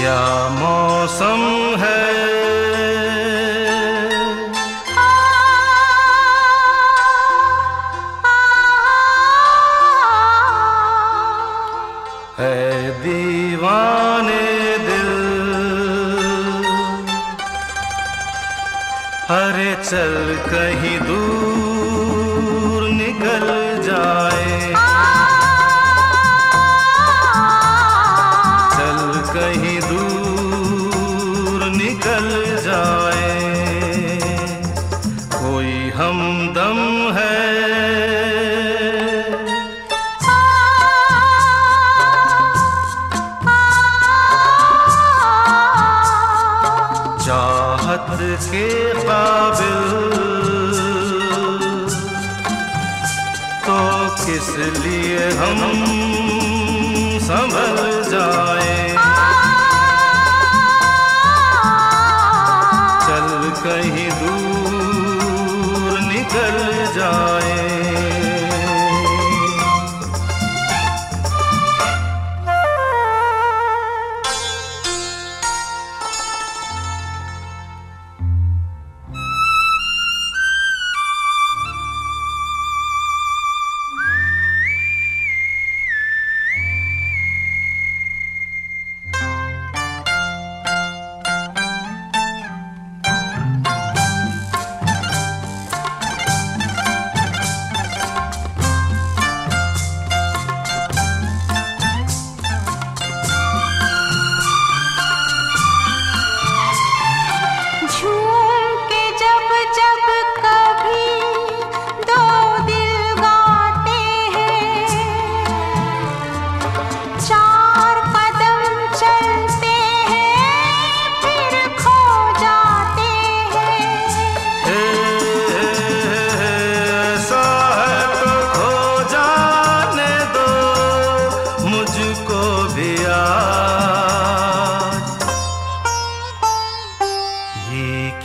क्या मौसम है? हरे चल कहीं दूर निकल जाए। चल कहीं दूर निकल जाए। कोई हमदम है चाहत के काबिल। तो किस लिए हम संभल जाए? चल कहीं दूर निकल जाए।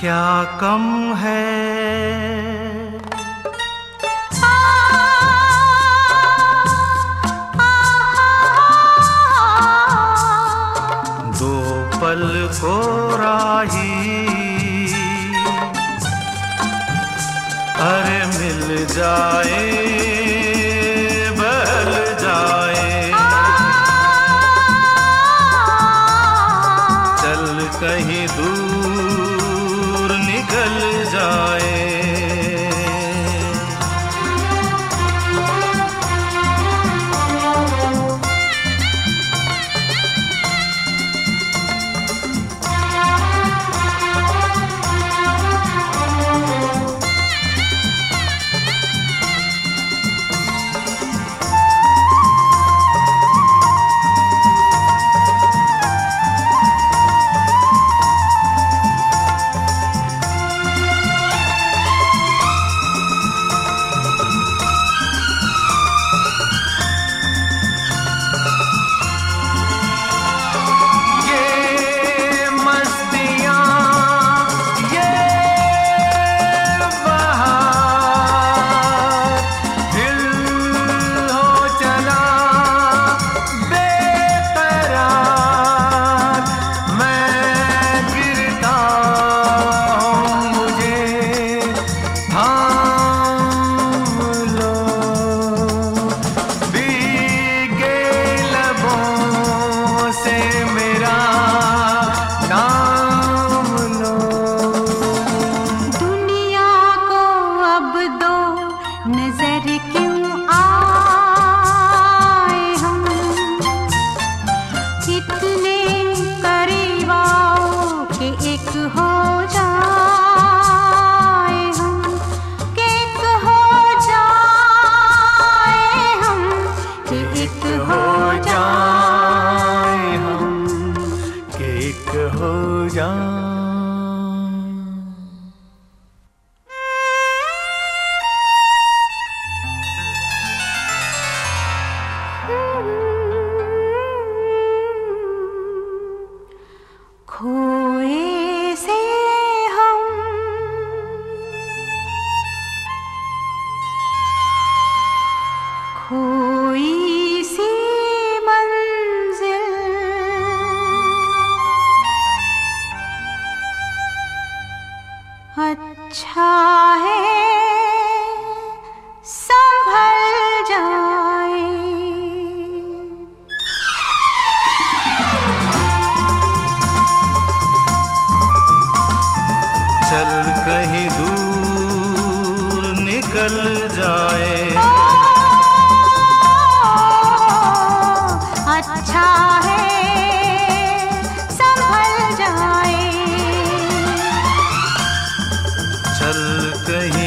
क्या कम है? दो पल को राही। अरे मिल जाए Dumnezeu. खोए से हम। खोई सी मंजिल। अच्छा निकल जाए। अच्छा जाए। चल कहीं